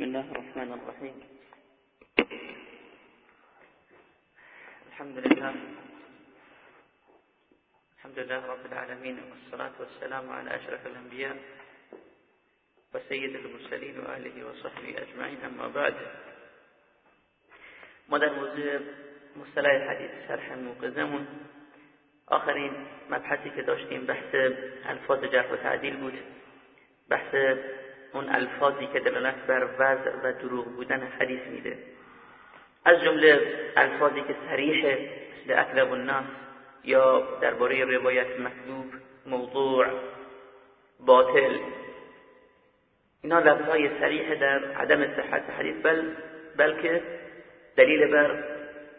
بسم الله الرحمن الرحيم. الحمد لله. الحمد لله رب العالمين والصلاة والسلام على أشرف الأنبياء وسيد المرسلين وآله وصحبه أجمعين أما بعد. ما در موضوع مصطلح حدیث شرح موقظمون آخرین مبحثی که بحث الفاظ جرح و تعدیل بود بحث اون الفاظی که دلالت بر وضع و دروغ بودن حدیث میده. از جمله الفاظی که صریح مثل اکلب الناس یا درباره روایت مکذوب موضوع باطل اینا لفظهای صریح در عدم صحت حدیث بل بلکه دلیل بر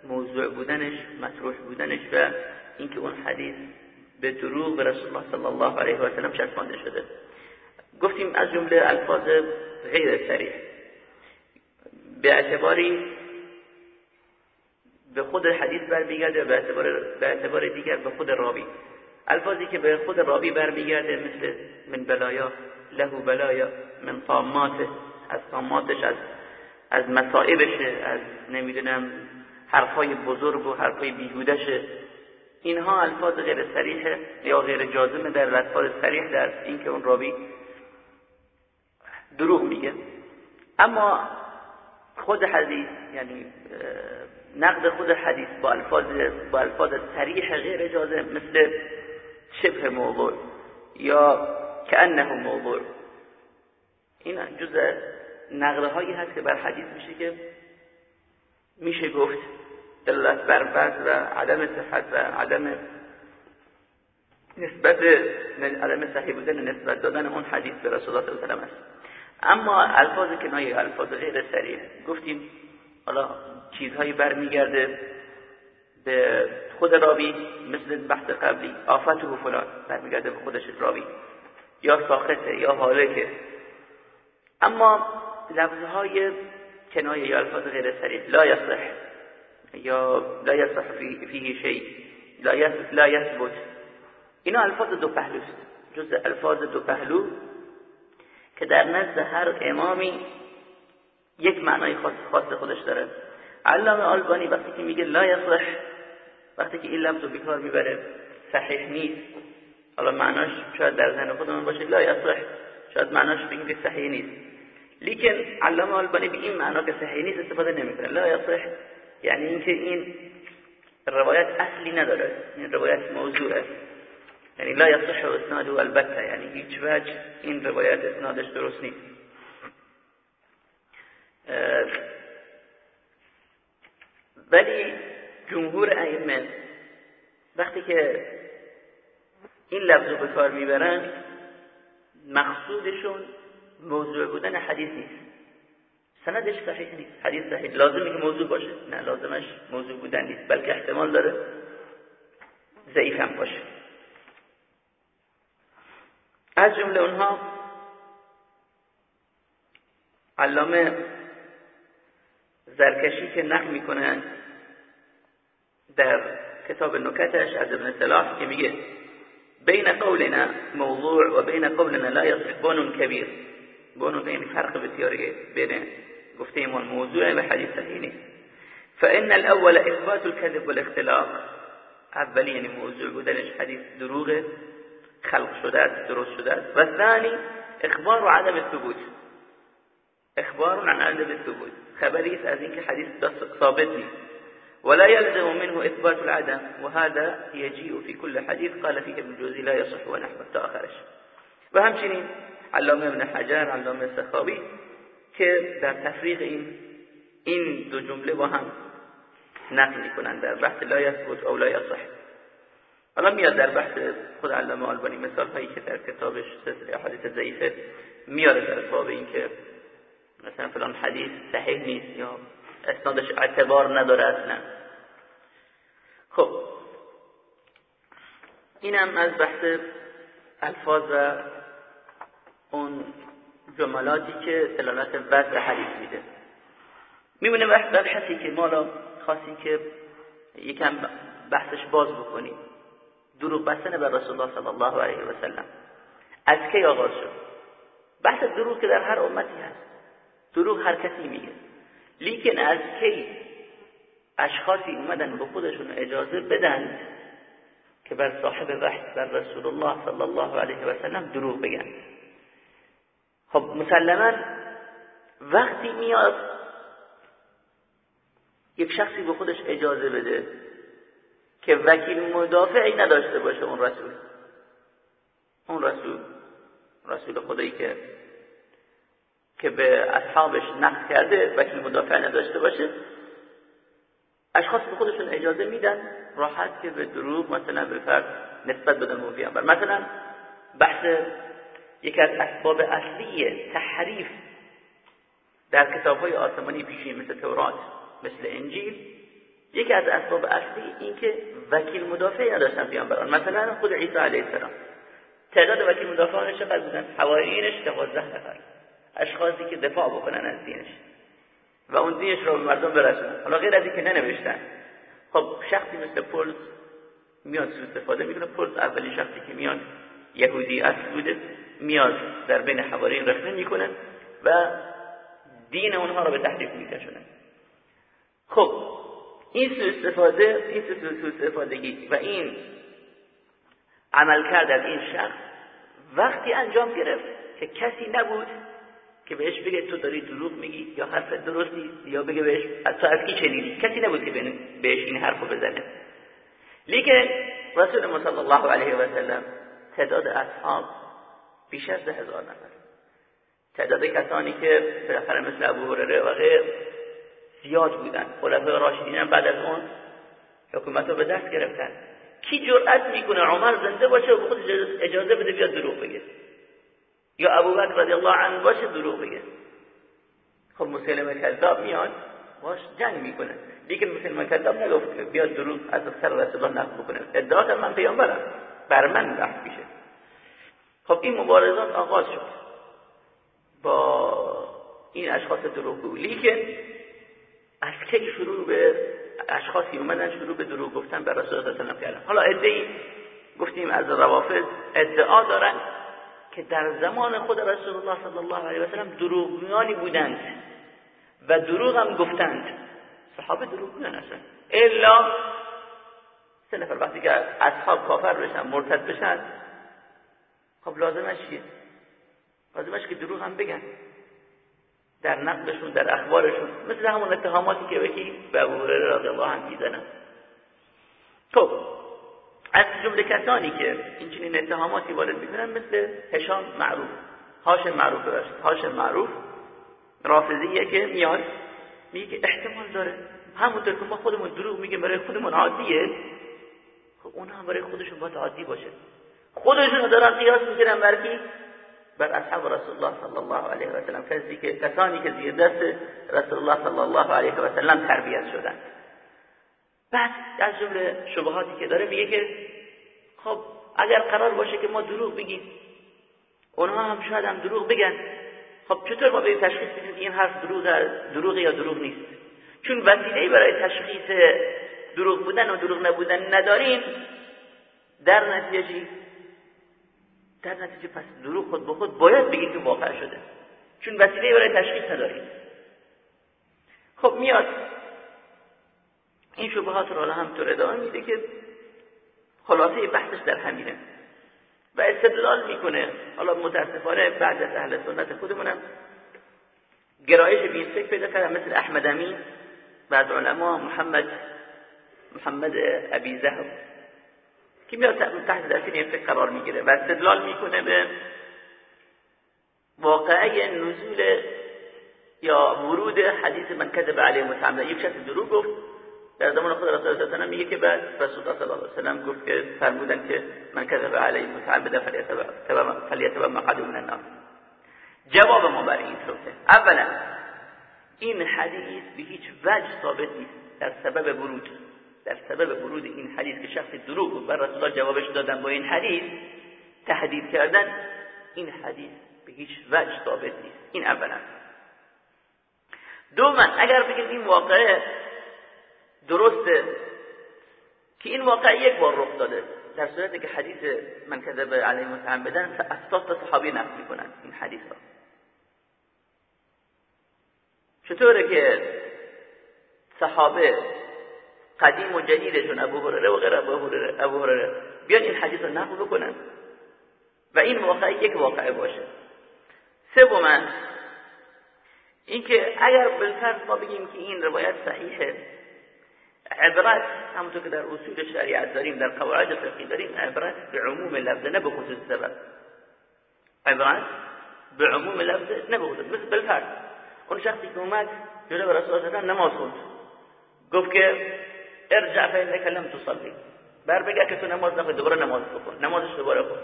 موضوع بودنش مطروح بودنش و اینکه اون حدیث به دروغ به رسول الله صلی الله علیه و سلم چسبانده شده. گفتیم از جمله الفاظ غیر صریح به اعتباری به خود حدیث برمیگرده به اعتبار به اعتبار دیگر به خود راوی. الفاظی که به خود راوی برمیگرده مثل من بلایا له بلایا من طاماته از طاماتش از از مصائبشه از نمی‌دونم حرفای بزرگ و حرفای بیهودشه اینها الفاظ غیر صریحه یا غیر جازمه در الفاظ صریح در اینکه اون راوی دروغ میگه. اما خود حدیث یعنی نقد خود حدیث با الفاظ با الفاظ صریح غیر جازم مثل شبه موضوع یا کانه موضوع. این جزء نقده هایی هست که بر حدیث میشه که میشه گفت. دلالت بر و عدم صحت و عدم نسبت عدم صحیح بودن نسبت دادن اون حدیث به رسول الله صلی الله علیه و است. اما الفاظ کنایه الفاظ غیر صریح گفتیم حالا چیزهایی برمیگرده به خود راوی مثل بحث قبلی آفت و فلان برمیگرده به خودش راوی یا ساخته یا حالکه. اما لفظهای کنایه یا الفاظ غیر صریح لا یصح یا لا یصح فیه شیء لا یثبت اینا الفاظ دو پهلوست. جز الفاظ دو پهلو که در نزد هر امامی یک معنای خاص خاص خودش داره. علامه آلبانی وقتی که میگه لا یصح وقتی که این لفظ رو بیکار می‌بره صحیح نیست. حالا معناش شاید در ذهن خودمون باشه لا یصح شاید معناش بگیم که صحیح نیست. لیکن علامه آلبانی به این معنا که صحیح نیست استفاده نمی‌کنه. لا یصح یعنی اینکه این روایت اصلی نداره. این روایت موضوعه یعنی لا یصح اسناده البته یعنی هیچ وجه این روایت اسنادش درست نیست. ولی جمهور ائمه وقتی که این لفظ رو به کار می‌برن مقصودشون موضوع بودن حدیث نیست. سندش صحیح نیست. حدیث صحیح. لازمه که موضوع باشه؟ نه لازمش موضوع بودن نیست بلکه احتمال داره ضعیف هم باشه. از جمله اونها علامه زرکشی که نقل می‌کنن در کتاب نکتش از ابن سلاح که میگه بین قولنا موضوع و بین قولنا لا يصح بون کبیر. بون یعنی فرق بسیاری بین گفته ایمان موضوع و حدیث صحیح نیست. فان الاول اثبات الكذب والاختلاق یعنی موضوع بودنش حدیث دروغه. خلق شده است درست شده است و ثانی إخبار و عدم الثبوت. إخبار عن عدم الثبوت. خبری است از اینکه حدیث ثابت نیست. ولا يلزم منه إثبات العدم. وهذا يجيء في كل حديث. قال فيه ابن جوزي لا يصح ونحو تا آخرش. و همچنین علامه ابن حجر علامه سخاوی که در تفریق این این دو جمله با هم نقل میکنن. در بحث لا يثبت أو لا يصح. حالا میاد در بحث خود علامه آلبانی مثال هایی که در کتابش سلسله احادیث ضعیفه میاره در باب این که مثلا فلان حدیث صحیح نیست یا اسنادش اعتبار نداره اصلا. خب اینم از بحث الفاظ و اون جملاتی که دلالت وضع حدیث میده. میمونه بحثی که ما خواستیم که یکم بحثش باز بکنیم. دروغ بستن بر رسول الله صلی الله علیه و سلم. از کی آغاز شد؟ بحث دروغ که در هر امتی هست. دروغ هر کسی میگه. لیکن از کی اشخاصی اومدن به خودشون اجازه بدن که بر صاحب وحی بر رسول الله صلی الله علیه و سلم دروغ بگن؟ خب مسلما وقتی میاد یک شخصی به خودش اجازه بده که وکیل مدافعی نداشته باشه اون رسول. اون رسول. رسول خدایی که که به اصحابش نقد کرده وکیل مدافع نداشته باشه. اشخاص به خودشون اجازه میدن راحت که به دروغ مثلا به فرد نسبت بدن به پیامبر. مثلا بحث یکی از اسباب اصلی تحریف در کتاب های آسمانی پیشین مثل تورات مثل انجیل یکی از اسباب اصلی این که وکیل مدافعی نداشتن پیامبران. مثلا خود عیسی علیه السلام. تعداد وکیل مدافعانش چقدر بودن؟ حواریینش دوازده نفر. اشخاصی که دفاع بکنن از دینش. و اون دینش رو به مردم برسونن. حالا غیر از اینکه ننوشتن. خب شخصی مثل پولس میاد سوء استفاده می‌کنه. پولس اولی شخصی که میاد یهودی اصل بوده میاد در بین حوارین رخنه می‌کنه و دین اونها رو به تحریف میکشونه. خب این سوء استفاده این سوء استفادگی و این عمل کرد از این شخص وقتی انجام گرفت که کسی نبود که بهش بگه تو داری دروغ میگی یا حرف درستی یا بگه بهش تو از کی چنینی. کسی نبود که بهش این حرفو بزنه. لیکن رسول ما صلی الله علیه و سلم تعداد اصحاب بیش از ده هزار نفر. تعداد کسانی که بالاخره مثل ابو هریره و غیر زیاد بودن. خلفای راشدین بعد از اون حکومت رو به دست گرفتن. کی جرأت می‌کنه عمر زنده باشه و به خودش اجازه بده بیاد دروغ بگه؟ یا ابوبکر رضی الله عنه باشه دروغ بگه؟ خب مسلم کذاب میاد باش جنگ می‌کنه. لیکن مسلم کذاب نگفت که بیاد دروغ از سر رسول الله نقل بکنه. ادعا من پیامبرم. بر من بحث میشه. خب این مبارزات آغاز شد. با این اشخاص دروغگو. لیکن از کی شروع به اشخاصی اومدن شروع به دروغ گفتن بر رسول الله صلی کردن. حالا ادعی گفتیم از روافض ادعا دارن که در زمان خود رسول الله صلی الله علیه و سلم دروغگویانی بودند و دروغ هم گفتند. صحابه دروغگویان هستن الا سه نفر وقتی که اصحاب کافر بشن مرتد بشن خب لازمش چیه؟ لازمش که دروغ هم بگن. در نقدشون در اخبارشون مثل همون اتهاماتی که بکی به ابو هریره رضی الله عنه می‌زنن خب از جمله کسانی که این اتهاماتی وارد می‌کنن مثل هشام معروف هاشم معروف باشد هاشم معروف رافضیه که میاد میگه احتمال داره. همونطور که ما خودمون دروغ میگیم برای خودمون عادیه. خب اونا هم برای خودشون باید عادی باشه. خودشون دارن قیاس می‌کنن بر بر اصحاب رسول الله صلی الله علیه و سلم. کسی که کسانی که زیر دست رسول الله صلی الله علیه و سلم تربیت شدن. بعد از جمله شبهاتی که داره میگه که خب اگر قرار باشه که ما دروغ بگیم اونها هم شاید هم دروغ بگن. خب چطور ما به تشخیص بدیم این حرف دروغ دروغ یا دروغ نیست؟ چون وسیله برای تشخیص دروغ بودن و دروغ نبودن نداریم در نتیجه در نتیجه پس دروغ خود به خود باید بگید که واقع شده. چون وسیله برای تشخیص نداریم خب میاد. این شبهات رو هم تو ادامه میده که خلاصه بحثش در همینه. و استدلال می‌کنه. حالا متاسفانه بعد از اهل سنت خودمونم گرایش به این فکر پیدا کردن. مثل احمد امین بعد علما محمد محمد ابی زهر که میاد تحت تاثیر این فکر قرار می‌گیره و استدلال می‌کنه به واقعه نزول یا ورود حدیث من کذب علیه متعمد یک شخص دروغ گفت. در زمان خود رسول الله صلی میگه که بعد رسول الله صلی الله علیه و سلم گفت که فرمودن که من کذب علی متعمدا فلیتبع مقعده من النار. جواب ما برای این نکته اولا این حدیث به هیچ وجه ثابت نیست. در سبب ورود. در سبب ورود این حدیث که شخص دروغ بر رسول جوابش دادن با این حدیث تهدید کردن این حدیث به هیچ وجه ثابت نیست. این اولا. دوما اگر بگیم این واقعه درسته که این واقع یک بار رخ داده در صورتی که حدیث من کذب علیه متعمدن اساس تا صحابی نقل می‌کنن این حدیث ها چطوره که صحابه قدیم و جدیدشون ابو هرره و غیر ابو هرره ابو هرره. بیان این حدیث رو نقل بکنن و این واقعه یک واقعه باشه. سوما اینکه اگر بالفرض ما بگیم که این روایت صحیحه عبرت همونطور که در اصول شریعت داریم در قواعد فقهی داریم عبرت به عموم لفظ نه به خصوص سبب. عبرت به عموم لفظ نه به خصوص مثل بالفرض اون شخصی که اومد جلو رسول الله نماز خوند. گفت که ارجع فإنك لم تصلي. بر بگه که تو نماز نخوای دوباره نماز بکن نمازش دوباره کن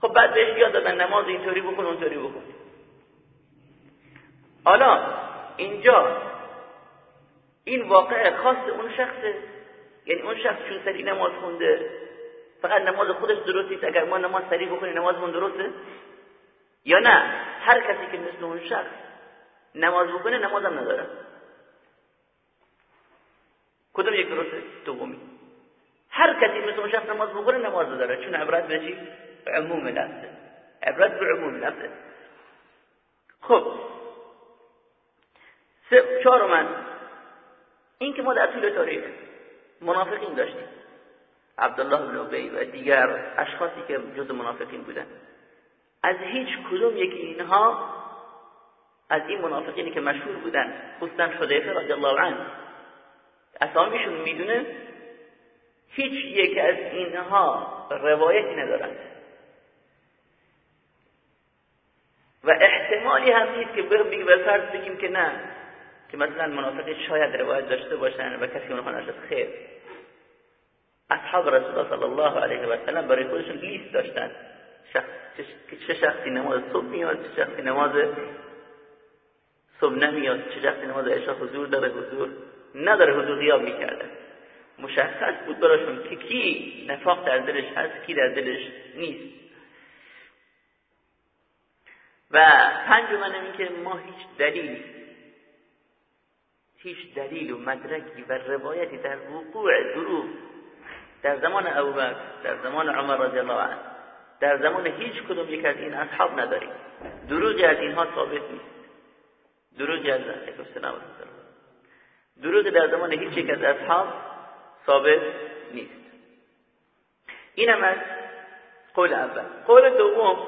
خب بعد بهش یاد دادن نماز اینطوری بکن اونطوری بکن حالا اینجا این واقع خاص اون شخصه. یعنی اون شخص چون سری نماز خونده فقط نماز خودش درست اگر ما نماز سری بکنیم نمازمون درسته؟ یا نه؟ هر کسی که مثل اون شخص نماز بکنه نمازم نداره. کدوم یک درسته دومی؟ هر کسی مثل شخص نماز بخوره نماز داره. چون عبرت به چی؟ عموم لفظه عبرت به عموم لفظه خب. چهارم این که ما در طول تاریخ منافقین داشتیم. عبدالله بن عبی و دیگر اشخاصی که جز منافقین بودن. از هیچ کدوم یکی اینها از این منافقینی که مشهور بودن خصوصا حذیفه رضی الله عنه. اسامیشون می‌دونه هیچ یک از اینها روایتی ندارند و احتمالی هم نیست که بگیم به فرض بگیم که نه که مثلا منافقی شاید روایت داشته باشن و کسی اونها نشد. خیر. اصحاب رسول الله صلی الله علیه و سلم برای خودشون لیست داشتن. شخص چه شخصی نماز صبح میاد چه شخصی نماز صبح نمیاد چه شخصی نماز عشاء حضور داره حضور نداره حضور غیاب می‌کردن مشخص بود براشون که کی نفاق در دلش هست کی در دلش نیست. و پنجم این که ما هیچ دلیلی هیچ دلیل و مدرکی و روایتی در وقوع دروغ در زمان ابوبکر در زمان عمر رضی الله عنه در زمان هیچ کدوم یک از این اصحاب نداریم. دروغی از اینها ثابت نیست. دروغی از دروغ در زمان هیچ یک از اصحاب ثابت نیست. اینم از قول اول. قول دوم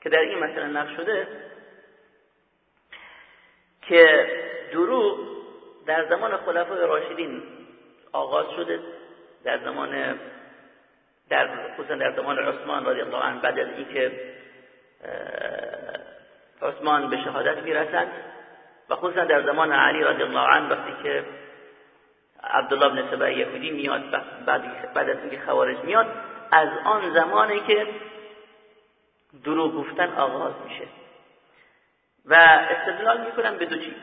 که در این مثلا نقش شده که دروغ در زمان خلفای راشدین آغاز شده در زمان در خصوصا در زمان عثمان رضی الله عنه بعد از اینکه عثمان به شهادت می‌رسند و خصوصا در زمان علی رضی الله عنه وقتی که عبدالله بن سبع یهودی میاد بعد, بعد از اینکه خوارج میاد از آن زمانی که دروغ گفتن آغاز میشه. و استدلال می‌کنم به دو چیز.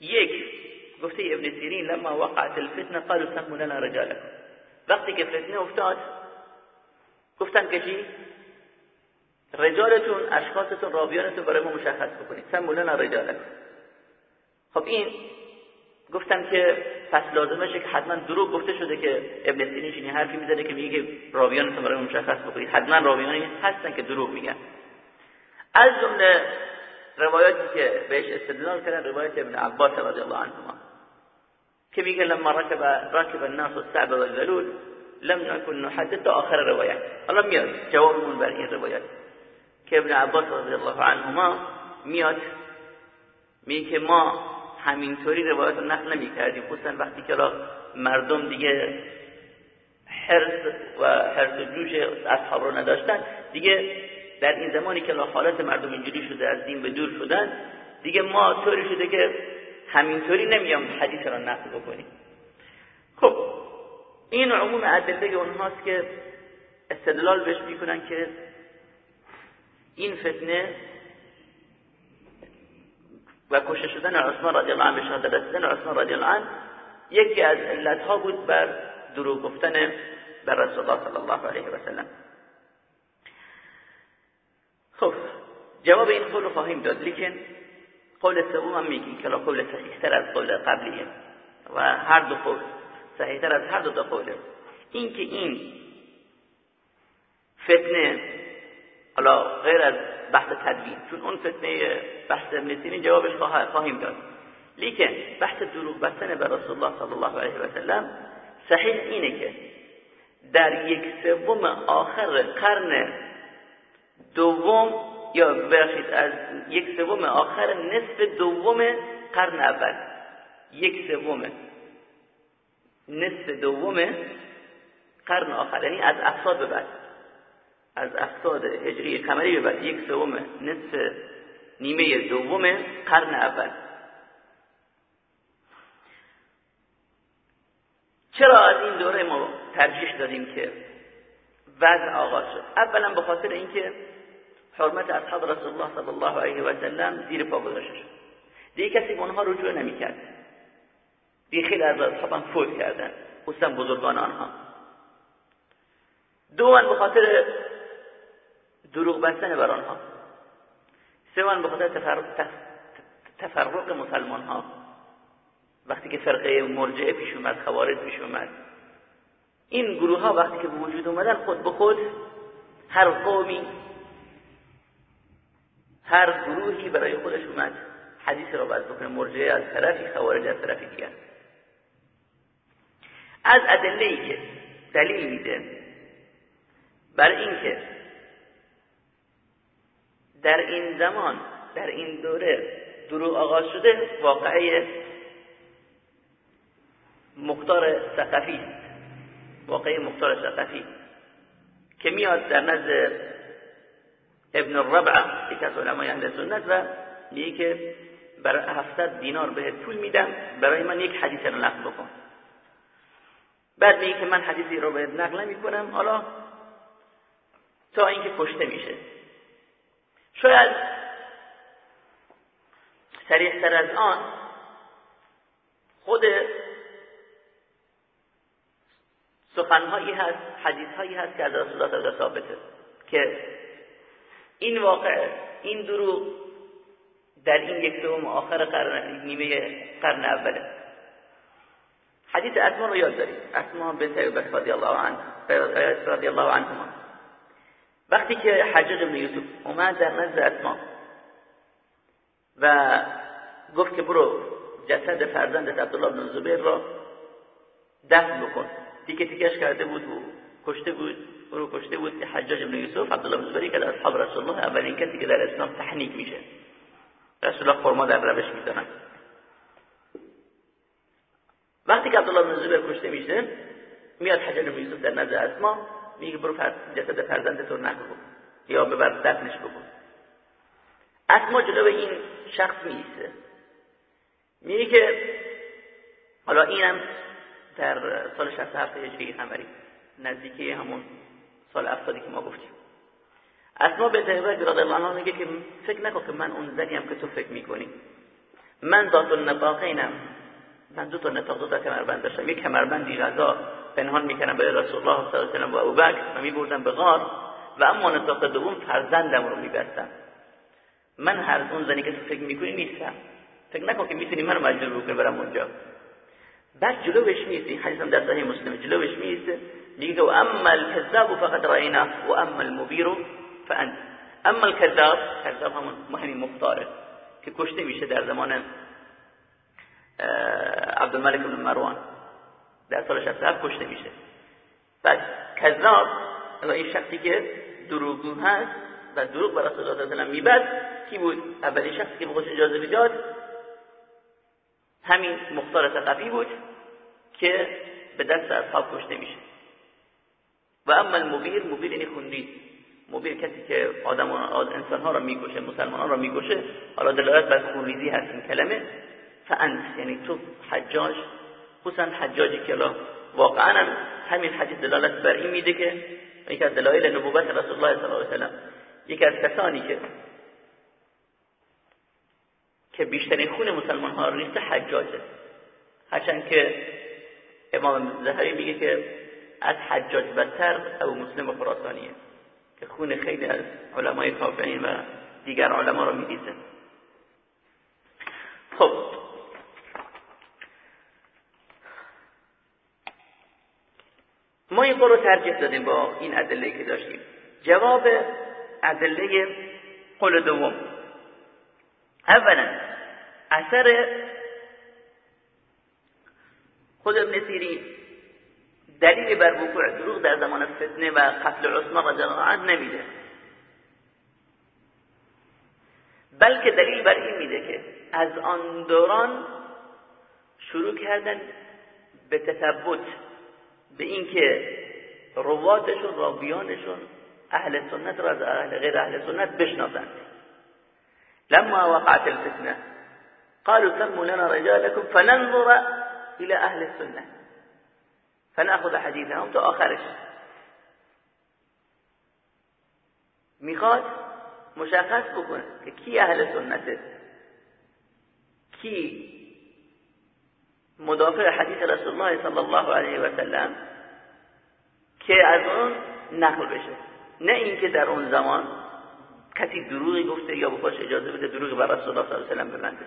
یک گفته ابن سیرین لما وقعت الفتنه قالوا سموا لنا رجالكم وقتی که فتنه افتاد گفتن که چی؟ رجالتون اشخاصتون راویانتون برای ما مشخص بکنید. سموا لنا رجالكم خب این گفتم که پس لازمشه که حتما دروغ گفته شده که ابن سیرین چنین حرفی می‌زنه که میگه راویانتون برای مشخص بکنید. حتما راویانی هستن که دروغ میگن. از جمله روایاتی که بهش استدلال کردن روایت ابن عباس رضی الله عنهما. که میگه لما ركب ركب الناس الصعب والذلول لم نكن نحدث آخر روایت. حالا میاد جوابمون بر این روایت. که ابن عباس رضی الله عنهما میاد میگه که ما همینطوری روایت رو نقل نمی کردیم خصوصا وقتی که مردم دیگه حرس و حرس و جوش اصحاب رو نداشتن دیگه در این زمانی که حالت مردم اینجوری شده از دین به دور شدن دیگه ما طوری شده که همینطوری نمیام حدیث را نقل بکنیم. خب این عموم ادله اونهاست که استدلال بهش می‌کنن که این فتنه و کشته شدن عثمان رضی الله عنه شهادت رسیدن عثمان رضی الله عنه یکی از علتها بود بر دروغ گفتن بر رسول الله صلی الله علیه و سلم. خب جواب این قول خواهیم داد لیکن قول سوم هم میگیم که قول صحیحتر از قول قبلیه و هر دو قول صحیحتر از هر دو تا قوله. این که این فتنه حالا غیر از بحث تدوین چون اون فتنه بحث ابن جوابش خواهیم داد. لیکن بحث دروغ بستن به رسول الله صلی الله علیه و سلم صحیح اینه که در یک سوم آخر قرن دوم یا بخشید از یک سوم آخر نصف دوم قرن اول. یک سوم نصف دوم قرن آخر یعنی از افساد به بعد. از افساد هجری قمری به بعد یک سوم نصف نیمه دوم قرن اول. چرا از این دوره ما ترجیح دادیم که وضع آغاز شد؟ اولا به خاطر اینکه حرمت اصحاب رسول الله صلی الله علیه و سلم زیر پا گذاشته شد. دیگه کسی به اونها رجوع نمی‌کرد. دیگه خیلی از اصحابم فوت کردن. خصوصا بزرگان آنها. دوما به خاطر دروغ بستن بر آنها. سوما به خاطر تفرق, مسلمان ها وقتی که فرقه مرجعه پیش اومد خوارج پیش اومد این گروه ها وقتی که وجود اومدن خود به خود هر قومی هر گروهی برای خودش اومد حدیث را باید بکنه. مرجعه از طرفی خوارج از طرفی دیگر. از ادله که دلیل میده بر اینکه در این زمان در این دوره دروغ آغاز شده واقعه مختار سقفی واقعه مختار سقفی که میاد در نزد ابن الربع یک از علمای اهل سنت و میگه که برای هفتاد دینار بهت پول میدم برای من یک حدیث رو نقل بکن. بعد میگه که من حدیثی رو بهت نقل می‌کنم حالا تا اینکه کشته میشه. شاید سریحتر از آن خود سخنهایی هست حدیثهایی هست که از رسول الله ثابته که این واقع این دروغ در این یک دوم آخر قرن نیمه قرن اوله. حدیث اسما رو یاد دارید. اسما بنت ابی رضی الله عنه رضی الله عنهما. وقتی که حجاج بن یوسف اومد در نزد اسما. و گفت که برو جسد فرزندت عبدالله بن زبیر را دفن بکن. تیکه تیکش کرده بود و کشته بود برو کشته بود که حجاج بن یوسف عبدالله بن زبیری که در اصحاب رسول الله اولین کسی که در اسلام تحنیک میشه. رسول الله خرما در روش می‌زنن وقتی که عبدالله بن زبیر کشته میشه میاد حجاج بن یوسف در نزد اسما. میگه برو جسد فرزند تو نقل بکن یا ببر دفنش بکن. اسما جلو این شخص میسته میگه که حالا اینم در سال 67 هجری قمری نزدیکی همون سال افتادی که ما گفتیم. اسما به تهبه رضی الله میگه که فکر نکن که من اون زنیم که تو فکر می‌کنی. من ذات النطاقینم من دو تا نطاق دو تا کمربند داشتم. یک کمربندی غذا. پنهان می‌کنم به رسول الله صلی الله علیه و آله و ابوبکر و میبردم به غار و اما نطاق دوم فرزندم رو میبستم. من هر اون زنی که تو فکر می‌کنی نیستم. فکر نکن که می‌تونی منو مجبور بکنی برم اونجا. بعد جلوش میسته این حدیث هم در صحیح مسلم. جلوش میسته میگه که اما الكذاب فقد رأيناه و اما المبیر فانت اما الكذاب کذاب همون مهمی مختاره که کشته میشه در زمان عبدالملک بن مروان. در سال 67 کشته میشه. بعد کذاب این شخصی که دروغگو هست و دروغ بر رسول الله صلی میبد کی بود؟ اولین شخصی که به اجازه می‌داد همین مختار ثقفی بود که به دست اصحاب کشته میشه. و اما المبیر مبیر یعنی خونریز مبیر کسی که آدم انسان ها را می‌کشه مسلمان ها را می‌کشه. حالا دلالت بر خونریزی هست این کلمه. فانت یعنی تو حجاج خصوصا حجاجی که واقعا همین حدیث دلالت بر این میده که یکی از دلایل نبوت رسول الله صلی الله علیه و سلم یکی از کسانی که که بیشترین خون مسلمان ها ریخته حجاجه. هرچند که امام زهری میگه که از حجاج بدتر ابو مسلم خراسانیه که خون خیلی از علمای تابعین و دیگر علما رو میریزه. خب ما این رو ترجیح دادیم با این ادله که داشتیم. جواب ادله قول دوم. اولا اثر خود ابن سیرین دلیل بر وقوع دروغ در زمان فتنه و قتل عثمان الله عنه نمیده. بلکه دلیل بر این میده که از آن دوران شروع کردن به تثبت به اینکه رواتشون راویانشون اهل سنت را از اهل غیر اهل سنت بشناسند. لما وقعت الفتنه قالوا سموا لنا رجالكم فننظر الى اهل السنه فناخذ حديثهم تا آخرش. می‌خواد مشخص بکنه که کی اهل سنته؟ کی مدافع حدیث رسول الله صلی الله علیه و سلم که از اون نقل بشه. نه اینکه در اون زمان کسی دروغی گفته یا بخواش اجازه بده دروغی بر رسول الله صلی الله علیه و سلم ببنده.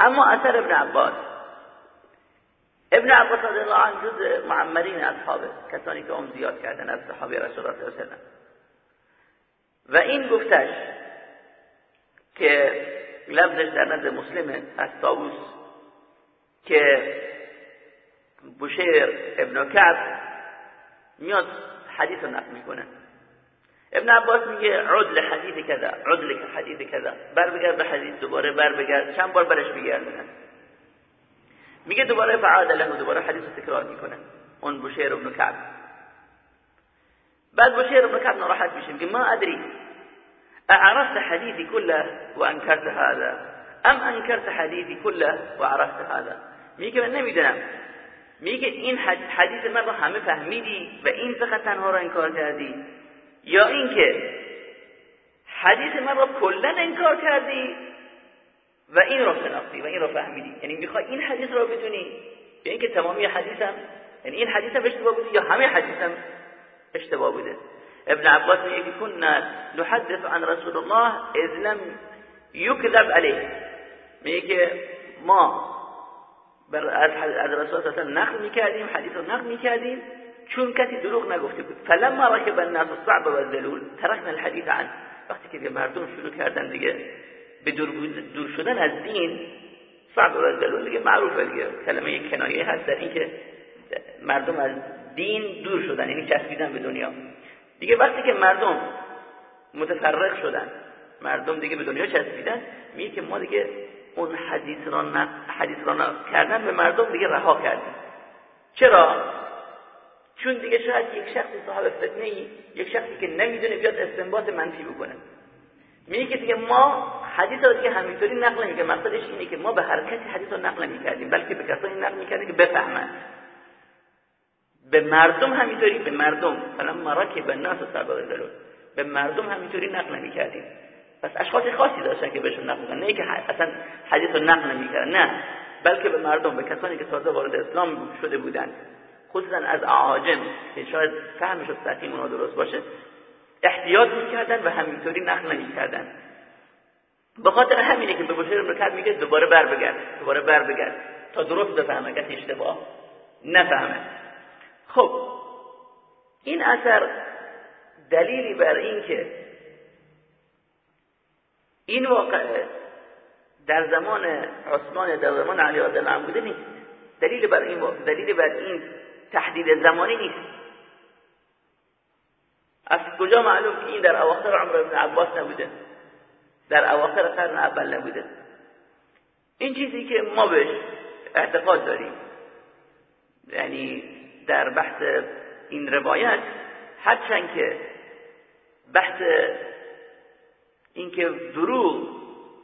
اما اثر ابن عباس. ابن عباس رضی الله عنه جز معمرین اصحابه کسانی که اون زیاد کردن از صحابه رسول الله صلی الله علیه و سلم. و این گفتش که لفظش در نزد مسلمه از تاووس که بشیر ابن کعب میاد حدیث رو نقل می‌کنه. ابن عباس میگه عدل حدیث کذا عدل حدیث کذا. بر بگرد به حدیث دوباره بر بگرد. چند بار برش میگردونه. میگه دوباره فعاد له دوباره حدیث رو تکرار می‌کنه. اون بشیر ابن کعب. بعد بشير بن كعب نراحت بشه میگه ما ادري اعرفت حديثي كله وانكرت هذا. ام انكرت حديثي كله وعرفت هذا. میگه من نمی‌دونم. میگه این حدیث من رو همه فهمیدی و این فقط تنها رو انکار کردی. یا اینکه حدیث من رو کلا انکار کردی و این رو شناختی و این رو فهمیدی. یعنی می‌خوای این حدیث رو بدونی؟ یا اینکه تمامی حدیثم یعنی این حدیثم اشتباه بودی یا همه حدیثم اشتباه بوده؟ ابن عباس میگه که كنا نحدث عن رسول الله اذ لم يكذب عليه میگه ما بر از رسول الله نقل می‌کردیم حدیث رو نقل می‌کردیم چون کسی دروغ نگفته بود. فلما ركب الناس الصعب والذلول تركنا الحديث عنه وقتی که مردم شروع کردن دیگه به دور, دور شدن از دین صعب و ذلول دیگه معروفه دیگه. کلمه کنایه هست در اینکه مردم از دین دور شدن یعنی چسبیدن به دنیا. دیگه وقتی که مردم متفرق شدن مردم دیگه به دنیا چسبیدن میگه که ما دیگه اون حدیث را حدیث را کردن به مردم دیگه رها کردیم. چرا؟ چون دیگه شاید یک شخص صاحب فتنه ای یک شخصی که نمی‌دونه بیاد استنباط منفی بکنه. میگه که دیگه ما حدیث رو دیگه همینطوری نقل نمی‌کنیم مقصدش اینه که ما به کسی حدیث رو نقل نمی‌کردیم بلکه به کسانی نقل می‌کردیم که بفهمند. به مردم همینطوری به مردم. فلما رکب الناس دلول به مردم همینطوری نقل نمی‌کردیم. پس اشخاص خاصی داشتن که بهشون نقل نه که اصلا حدیث رو نقل نمی‌کردن نه. بلکه به مردم به کسانی که تازه وارد اسلام شده بودند خصوصا از اعاجم که شاید فهمش و سطحی اونا درست باشه احتیاط می‌کردن و همینطوری نقل نمی‌کردن. به خاطر همینه که به بشیر بن میگه دوباره بر بگرد دوباره بر بگرد. تا درست بفهمه کسی اشتباه نفهمه. خب این اثر دلیلی بر این که این واقع در زمان عثمان در زمان علی رضی الله بوده نیست. دلیل بر این دلیل بر این تحدید زمانی نیست. از کجا معلوم که این در اواخر عمر ابن عباس نبوده؟ در اواخر قرن اول نبوده. این چیزی که ما بهش اعتقاد داریم یعنی در بحث این روایت هرچند که بحث اینکه دروغ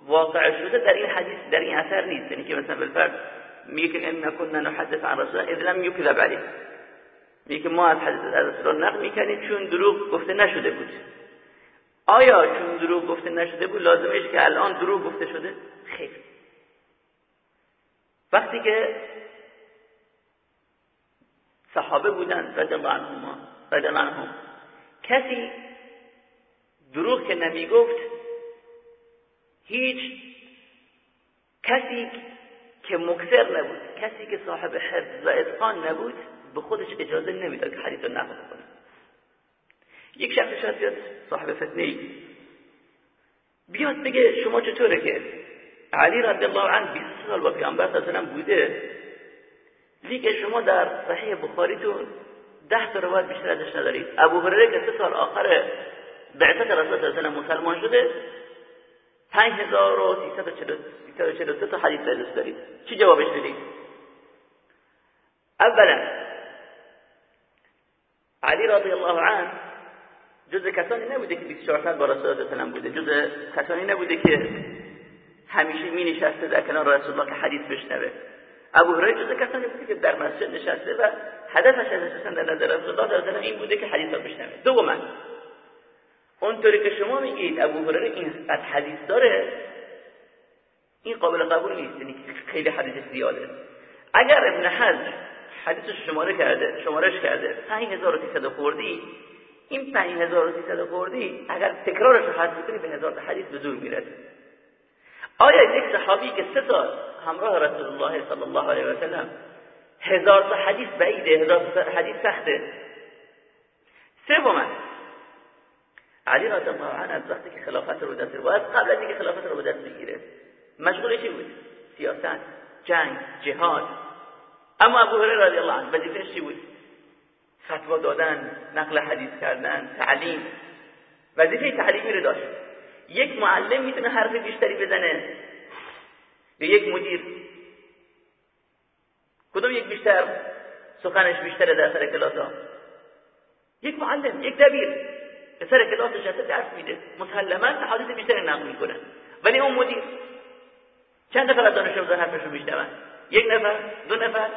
واقع شده در این حدیث در این اثر نیست. یعنی که مثلا بالفرد میگه ان كنا نحدث عن رسول اذ لم يكذب عليه میگه ما از حدیث رسول نقل می‌کنیم چون دروغ گفته نشده بود. آیا چون دروغ گفته نشده بود لازمش که الان دروغ گفته شده؟ خیر. وقتی که صحابه بودن رضی الله عنهم رضی الله عنهم کسی دروغ که نمی گفت هیچ کسی که مکسر نبود کسی که صاحب حفظ و اتقان نبود به خودش اجازه نمی‌داد که حدیث رو نقل کنه یک شخص شاید بیاد صاحب فتنه ای بیاد بگه شما چطوره که علی رضی الله عنه 20 سال با پیامبر صلی بوده لیکن شما در صحیح بخاریتون ده تا روایت بیشتر ازش ندارید. ابو هریره که سه سال آخر بعثت رسول الله صلی مسلمان شده 5343 تا حدیث ازش دارید چی جوابش می‌دید اولا علی رضی الله عنه جز کسانی نبوده که 24 سال با رسول الله صلی بوده. جز کسانی نبوده که همیشه می نشسته در کنار رسول الله که حدیث بشنوه. ابو هریره جز کسانی بوده که در مسجد نشسته و هدفش از در نظر رسول الله صلی این بوده که حدیث رو بشنوه. دوما اونطوری که شما میگید ابو هریره این از حدیث داره این قابل قبول نیست یعنی خیلی حدیث زیاده. اگر ابن حجر حدیث شماره کرده شمارش کرده 5300 خوردی این 5300 خوردی اگر تکرارش رو حذف کنی به هزار حدیث به زور می‌رسه. آیا یک صحابی که سه سال همراه رسول الله صلی الله علیه و سلم هزار تا حدیث بعیده هزار تا حدیث سخته؟ سوما علی رضی الله از وقتی که خلافت رو دست از قبل از اینکه خلافت رو دست بگیره مشغول چی بود؟ سیاست جنگ جهاد. اما ابو هریره رضی الله عنه وظیفه‌اش چی بود؟ فتوا دادن نقل حدیث کردن تعلیم. وظیفه تعلیمی رو داشت. یک معلم می‌تونه حرف بیشتری بزنه. به یک مدیر. کدوم یک بیشتر؟ سخنش بیشتره در سر کلاس یک معلم یک دبیر. به سر کلاس نشسته درس میده. مسلما حدیث بیشتری نقل می‌کنه. ولی اون مدیر چند نفر از دانش حرفش رو میشنون؟ یک نفر دو نفر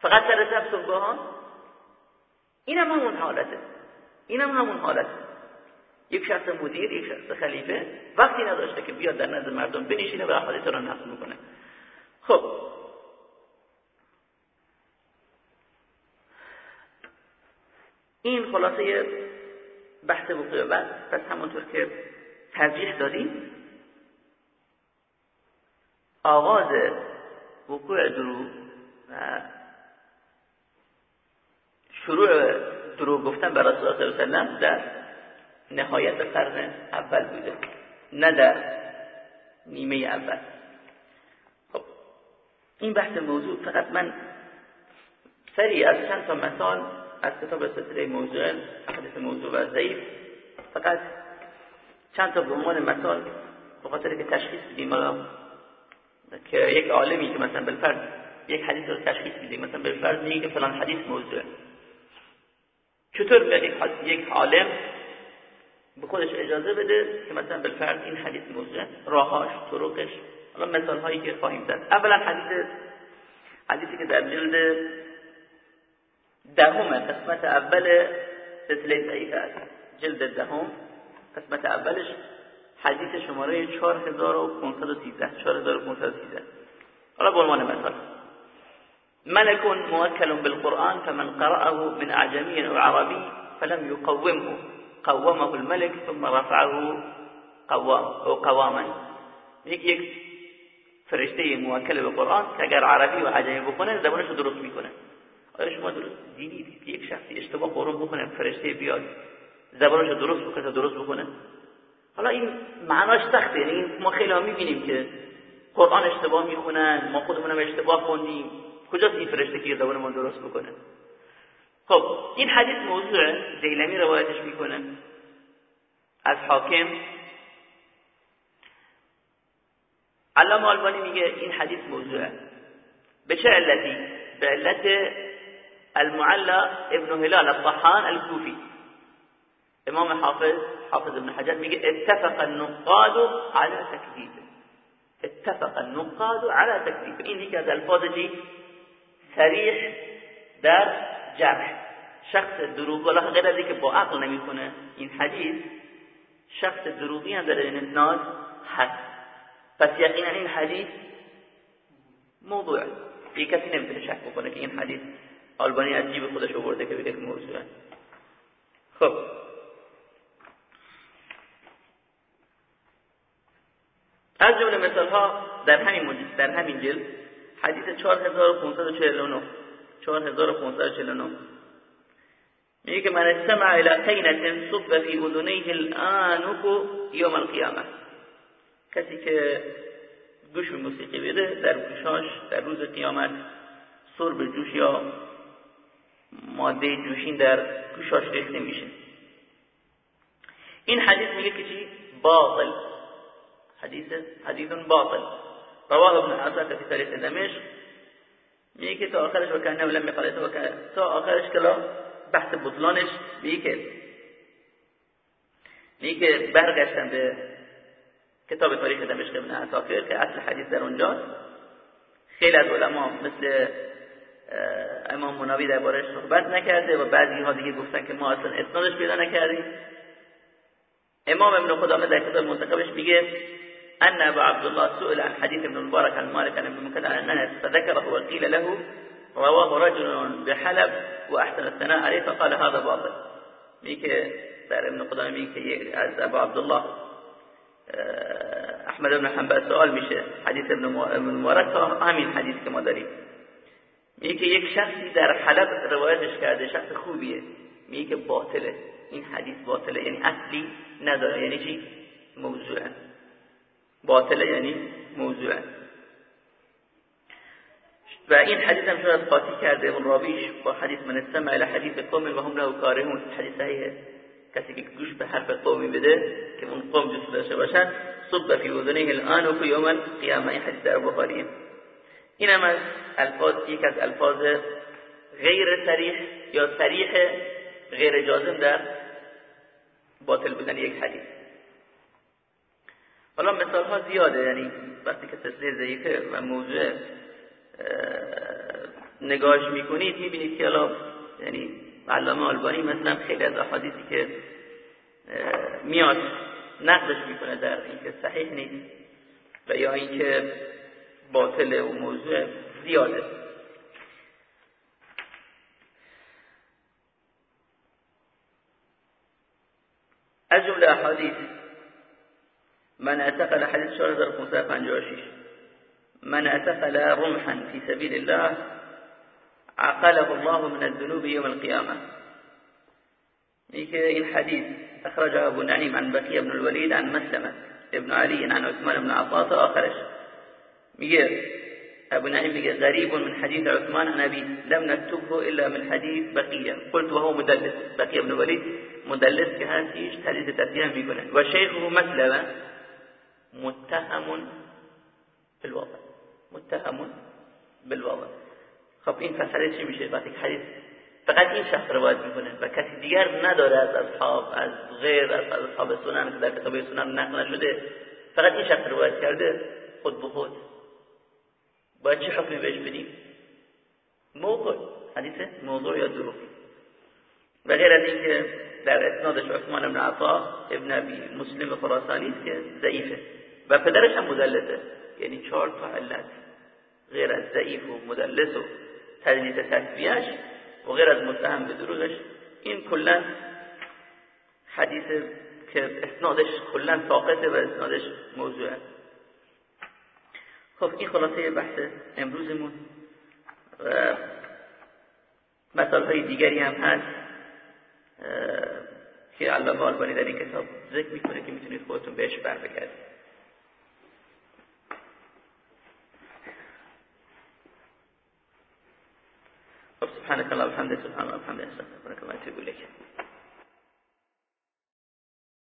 فقط سر سب صبحگاهان این هم همون حالته. این هم همون حالته. یک شخص مدیر یک شخص خلیفه وقتی نداشته که بیاد در نزد مردم بنشینه و احادیث رو نقل می‌کنه. خب. این خلاصه بحث وقوع بعد. پس همونطور که ترجیح دادیم آغاز وقوع دروغ و شروع دروغ گفتن برای رسول الله در نهایت قرن اول بوده نه در نیمه اول. خب این بحث موضوع. فقط من سری از چند تا مثال از کتاب سلسله موضوع حدیث موضوع و ضعیف. فقط چند تا به عنوان مثال به خاطر که تشخیص بدیم که یک عالمی که مثلا بالفرض یک حدیث رو تشخیص میده مثلا بالفرض میگه که فلان حدیث موضوعه. چطور میاد یک عالم به خودش اجازه بده که مثلا بالفرض این حدیث موضوعه؟ راهاش طرقش. حالا مثال هایی که خواهیم زد. اولا حدیث حدیثی که در جلد دهم قسمت أول سلسلة ضعیف است جلد دهم قسمت أولش حدیث شماره 4513 4513 حالا به عنوان مثال. ملك موكل بالقرآن فمن قرأه من أعجمي أو عربي فلم يقومه قومه الملك ثم رفعه قوام أو قواما. یک یک فرشته موکل به قرآن که اگر عربی و عجمی بکنه زبانش درست میکنه. آیا شما درست دیدید یک شخصی اشتباه قرآن بکنه فرشته بیاد. زبانش رو درست بکنه درست بکنه. حالا این معناش سخته. یعنی ما خیلی می‌بینیم که قرآن اشتباه می‌خونن ما خودمونم اشتباه خوندیم. کجاست این فرشته که زبان ما درست بکنه؟ خب این حدیث موضوع دیلمی روایتش می‌کنه. از حاکم. علامه آلبانی میگه این حدیث موضوعه. به چه علتی؟ به علت المعلا ابن هلال الطحان الكوفي. إمام حافظ حافظ ابن حجر میگه اتفق النقاد على تكذیب اتفق النقاد على تكذیب این یکی از الفاظ چی در جرح شخص دروغ ولی غیر از که با نمیکنه. این حدیث شخص دروغی هم در این اسناد هست. پس یقینا این حدیث موضوع. یک کسی نمیتونه شک بکنه که این آلبانی از جیب خودش آورده که بگه موضوعه. خب. از جمله مثال ها در همین در همین جلد حدیث 4549 4549 میگه که من استمع الى قینت صب فی اذنیه الانک یوم القیامه کسی که گوش به موسیقی بده در گوشاش در روز قیامت سرب جوش یا ماده جوشین در گوشاش ریخته میشه این حدیث میگه که چی؟ باطل. حدیث حدیث باطل. رواه ابن عساکر في تاريخ دمشق میگه که تا آخرش وکنه ولم يقلته وکنه تا آخرش کلا بحث بطلانش میگه که میگه که برگشتن به کتاب تاریخ دمشق ابن عساکر که اصل حدیث در اونجاست. خیلی از علما مثل امام مناوی دربارش صحبت نکرده و بعضی ها دیگه گفتن که ما اصلا اسنادش پیدا نکردیم. امام ابن خدامه در کتاب منتخبش میگه ان ابو عبد الله سئل عن حديث ابن المبارك عن مالك عن ابن مكان عن انس فذكره وقيل له رواه رجل بحلب واحسن الثناء عليه فقال هذا باطل. میگه در ابن قدامه میگه از ابو عبدالله احمد بن حنبل سوال میشه حدیث ابن مبارک همین حدیث که ما میگه که یک شخصی در حلب روایتش کرده شخص خوبیه میگه که باطله. این حدیث باطله یعنی اصلی نداره یعنی چی؟ موضوعه. باطله یعنی موضوعه. و این حدیث هم شاید قاطی کرده اون راویش با حدیث من استمع الى حدیث قوم و هم له کارهون. حدیث صحیحه کسی که گوش به حرف قومی بده که اون قوم دوست داشته باشن صب فی اذنه الان و فی یوم این حدیث در بخاری این هم از الفاظ یک از الفاظ غیر صریح یا صریح غیر جازم در باطل بودن یک حدیث. حالا مثال ها زیاده یعنی وقتی که تصویر ضعیفه و موضوع نگاهش می‌کنید می‌بینید که حالا یعنی علامه آلبانی مثلا خیلی از احادیثی که میاد نقدش می‌کنه در اینکه صحیح نیست و یا اینکه باطل و موضوع زیاده. از جمله احادیث. من اعتقل حديث شهر 1556 من اعتقل رمحا في سبيل الله عقله الله من الذنوب يوم القيامة میگه این حدیث اخرج ابو نعیم عن بقیه بن الولید عن مسلمه ابن علی عن عثمان بن عطاء آخرش. میگه أبو نعیم میگه غریب من حديث عثمان ابي لم نكتبه إلا من حديث بقیه قلت وهو مدلس. بقیه بن الولید مدلس که هست هیچ حدیث تفسیر میکنه و شیخه مسلمه متهم بالوضع. متهم بالوضع. خب این فسره چی میشه؟ وقتی حدیث فقط این شخص روایت میکنه. و کسی دیگر نداره از اصحاب از غیر از اصحاب سنن که در کتاب سنن نقل نشده. فقط این شخص روایت کرده خود به خود. باید چه حکمی بهش بدیم؟ موضوع حدیث موضوع یا دروغ. و غیر از اینکه در اسنادش عثمان بن عطا ابن ابی مسلم خراسانی است که ضعیفه. و پدرش هم مدلسه. یعنی چهار تا علت. غیر از ضعیف و مدلس و تدلیس تصویهش و غیر از متهم به دروغش. این کلا حدیث که اسنادش کلا ساقطه و اسنادش موضوعه. خب این خلاصه بحث امروزمون. و مثال های دیگری هم هست که علامه آلبانی در این کتاب ذکر می‌کنه که می‌تونید خودتون بهش بر بگردید سبحانك اللهم وبحمدك سبحان الله وبحمده استغفرك واتوب اليك